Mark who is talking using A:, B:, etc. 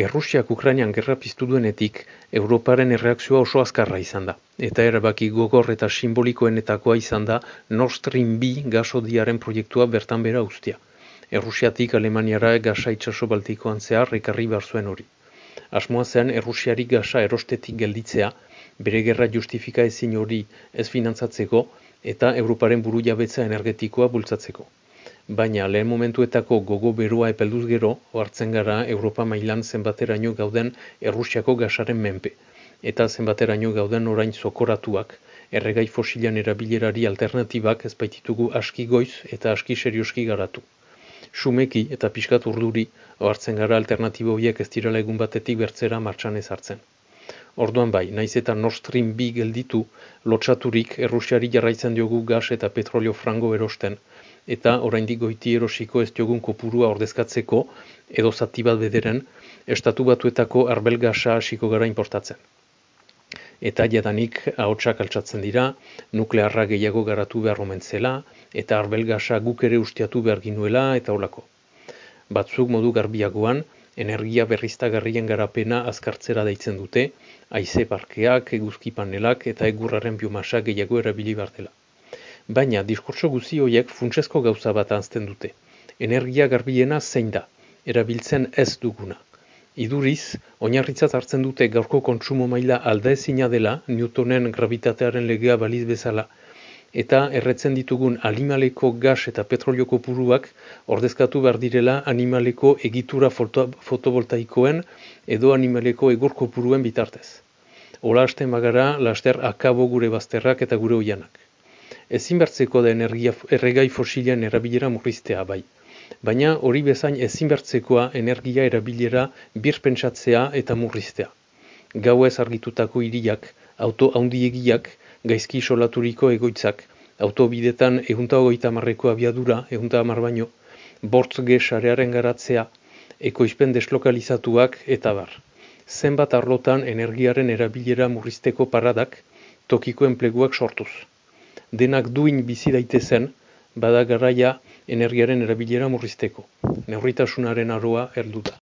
A: Errusiak Ukrainian gerra piztu duenetik, Europaren erreakzioa oso azkarra izan da. Eta erabaki gogor eta simbolikoenetakoa izan da Nord Stream 2 gasodiaren proiektua bertan bera ustia. Errusiatik Alemaniara gasa itxaso baltikoan zehar ekarri behar zuen hori. Asmoa zen Errusiari gasa erostetik gelditzea, bere gerra justifika ezin hori ez finantzatzeko eta Europaren buru jabetza energetikoa bultzatzeko baina lehen momentuetako gogo beroa epelduz gero, ohartzen gara Europa mailan zenbateraino gauden Errusiako gasaren menpe, eta zenbateraino gauden orain zokoratuak, erregai fosilan erabilerari alternatibak ezbaititugu aski goiz eta aski serioski garatu. Sumeki eta pixkat urduri, ohartzen gara alternatibo horiek ez direla egun batetik bertzera martxan ezartzen. Orduan bai, naiz eta Nord Stream 2 gelditu, lotsaturik Errusiari jarraitzen diogu gas eta petrolio frango erosten, eta oraindik goiti erosiko ez diogun kopurua ordezkatzeko edo zati bat bederen estatu batuetako arbelgasa hasiko gara importatzen. Eta jadanik ahotsak altsatzen dira, nuklearra gehiago garatu behar zela, eta arbelgasa guk ere ustiatu behar ginuela eta olako. Batzuk modu garbiagoan, energia berriztagarrien garapena azkartzera deitzen dute, haize parkeak, eguzki panelak eta egurraren biomasa gehiago erabili bartela. Baina diskurtso guzi horiek funtsezko gauza bat anzten dute. Energia garbiena zein da, erabiltzen ez duguna. Iduriz, oinarritzat hartzen dute gaurko kontsumo maila alda ezina dela Newtonen gravitatearen legea baliz bezala, eta erretzen ditugun animaleko gas eta petrolioko puruak ordezkatu behar direla animaleko egitura fotovoltaikoen edo animaleko egurko puruen bitartez. Ola hasten bagara, laster akabo gure bazterrak eta gure oianak. Ezinbertzeko da energia erregai fosilen erabilera murriztea bai. Baina hori bezain ezinbertzekoa energia erabilera birpentsatzea eta murriztea. Gau ez argitutako hiriak, auto handiegiak, gaizki solaturiko egoitzak, autobidetan egunta hogeita marreko abiadura, egunta amar baino, bortz gesarearen garatzea, ekoizpen deslokalizatuak eta bar. Zenbat arlotan energiaren erabilera murrizteko paradak, tokiko enpleguak sortuz denak duin bizi daitezen, bada garraia energiaren erabilera murrizteko. Neurritasunaren aroa erduta.